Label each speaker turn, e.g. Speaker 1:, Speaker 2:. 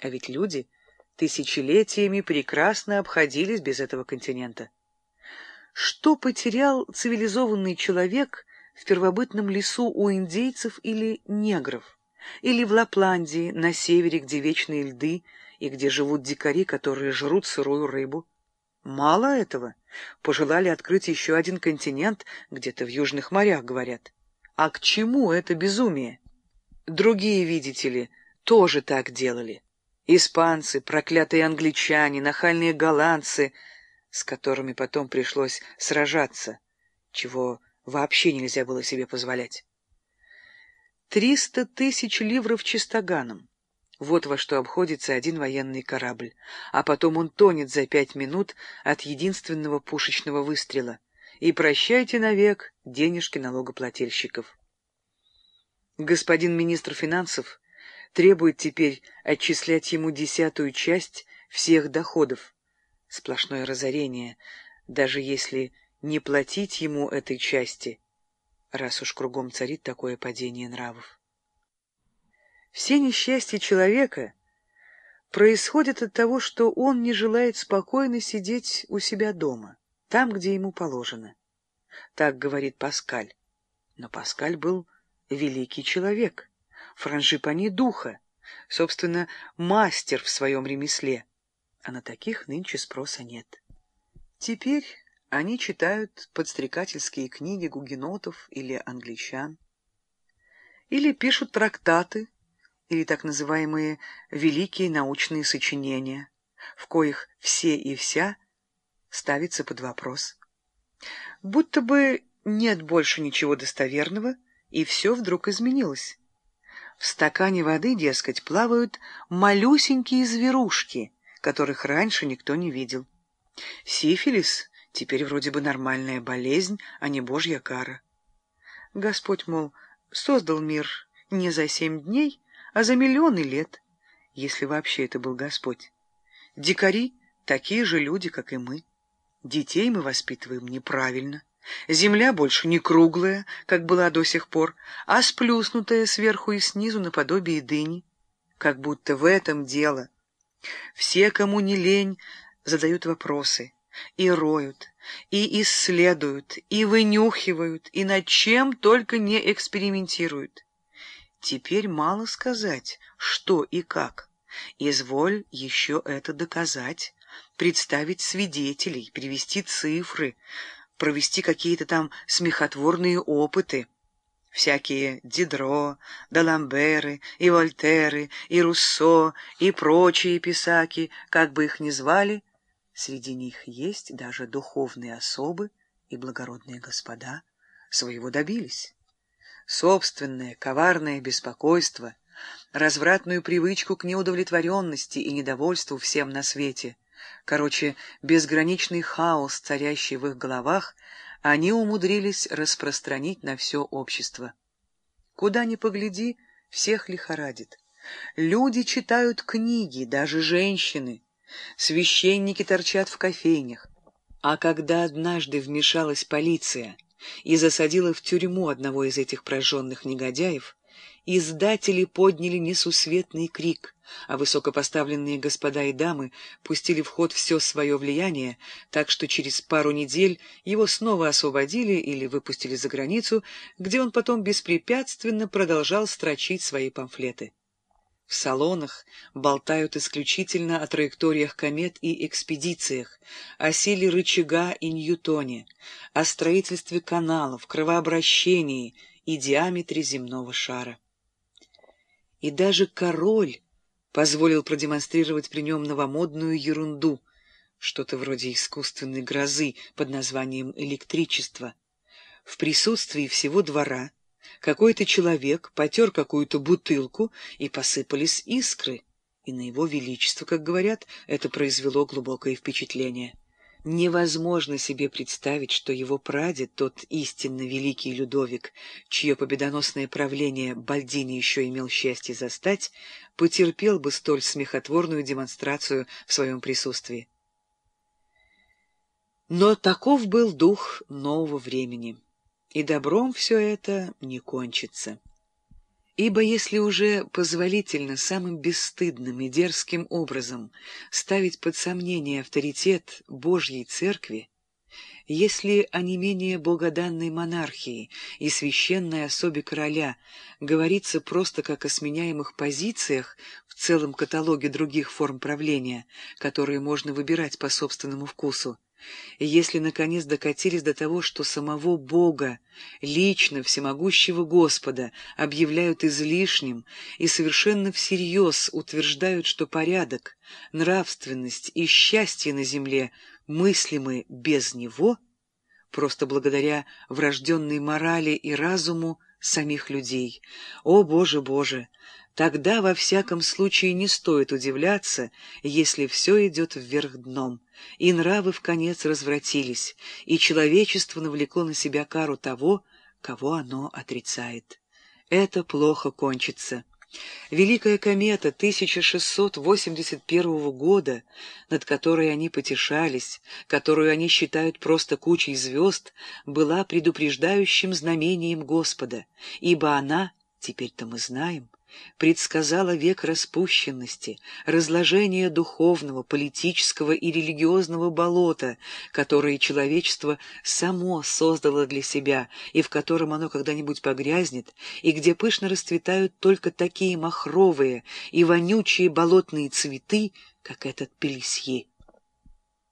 Speaker 1: А ведь люди тысячелетиями прекрасно обходились без этого континента. Что потерял цивилизованный человек в первобытном лесу у индейцев или негров? Или в Лапландии, на севере, где вечные льды и где живут дикари, которые жрут сырую рыбу? Мало этого. Пожелали открыть еще один континент, где-то в южных морях, говорят. А к чему это безумие? Другие, видите ли, тоже так делали. Испанцы, проклятые англичане, нахальные голландцы, с которыми потом пришлось сражаться, чего вообще нельзя было себе позволять. Триста тысяч ливров чистоганом. Вот во что обходится один военный корабль, а потом он тонет за пять минут от единственного пушечного выстрела. И прощайте навек денежки налогоплательщиков. Господин министр финансов требует теперь отчислять ему десятую часть всех доходов. Сплошное разорение, даже если не платить ему этой части, раз уж кругом царит такое падение нравов. Все несчастья человека происходят от того, что он не желает спокойно сидеть у себя дома, там, где ему положено. Так говорит Паскаль. Но Паскаль был великий человек, франжипани духа, собственно, мастер в своем ремесле, а на таких нынче спроса нет. Теперь они читают подстрекательские книги гугенотов или англичан, или пишут трактаты, или так называемые «великие научные сочинения», в коих все и вся ставится под вопрос. Будто бы нет больше ничего достоверного, и все вдруг изменилось. В стакане воды, дескать, плавают малюсенькие зверушки, которых раньше никто не видел. Сифилис теперь вроде бы нормальная болезнь, а не божья кара. Господь, мол, создал мир не за семь дней, а за миллионы лет, если вообще это был Господь. Дикари — такие же люди, как и мы. Детей мы воспитываем неправильно. Земля больше не круглая, как была до сих пор, а сплюснутая сверху и снизу наподобие дыни. Как будто в этом дело. Все, кому не лень, задают вопросы и роют, и исследуют, и вынюхивают, и над чем только не экспериментируют. Теперь мало сказать, что и как. Изволь еще это доказать, представить свидетелей, привести цифры, провести какие-то там смехотворные опыты. Всякие Дидро, Даламберы, и Вольтеры, и Руссо, и прочие писаки, как бы их ни звали, среди них есть даже духовные особы и благородные господа, своего добились. Собственное коварное беспокойство, развратную привычку к неудовлетворенности и недовольству всем на свете, короче, безграничный хаос, царящий в их головах, они умудрились распространить на все общество. Куда ни погляди, всех лихорадит. Люди читают книги, даже женщины. Священники торчат в кофейнях. А когда однажды вмешалась полиция — и засадила в тюрьму одного из этих прожженных негодяев, издатели подняли несусветный крик, а высокопоставленные господа и дамы пустили в ход все свое влияние, так что через пару недель его снова освободили или выпустили за границу, где он потом беспрепятственно продолжал строчить свои памфлеты. В салонах болтают исключительно о траекториях комет и экспедициях, о силе рычага и ньютоне, о строительстве каналов, кровообращении и диаметре земного шара. И даже король позволил продемонстрировать при нем новомодную ерунду, что-то вроде искусственной грозы под названием электричество, в присутствии всего двора — какой-то человек потер какую-то бутылку, и посыпались искры. И на его величество, как говорят, это произвело глубокое впечатление. Невозможно себе представить, что его прадед, тот истинно великий Людовик, чье победоносное правление Бальдини еще имел счастье застать, потерпел бы столь смехотворную демонстрацию в своем присутствии. Но таков был дух нового времени и добром все это не кончится. Ибо если уже позволительно самым бесстыдным и дерзким образом ставить под сомнение авторитет Божьей Церкви, если о не менее богоданной монархии и священной особе короля говорится просто как о сменяемых позициях в целом каталоге других форм правления, которые можно выбирать по собственному вкусу, если, наконец, докатились до того, что самого Бога, лично всемогущего Господа, объявляют излишним и совершенно всерьез утверждают, что порядок, нравственность и счастье на земле мыслимы без Него, просто благодаря врожденной морали и разуму самих людей. О, Боже, Боже! Тогда во всяком случае не стоит удивляться, если все идет вверх дном, и нравы в конец развратились, и человечество навлекло на себя кару того, кого оно отрицает. Это плохо кончится. Великая комета 1681 года, над которой они потешались, которую они считают просто кучей звезд, была предупреждающим знамением Господа, ибо она, теперь-то мы знаем, предсказала век распущенности, разложения духовного, политического и религиозного болота, которое человечество само создало для себя и в котором оно когда-нибудь погрязнет, и где пышно расцветают только такие махровые и вонючие болотные цветы, как этот пелесье.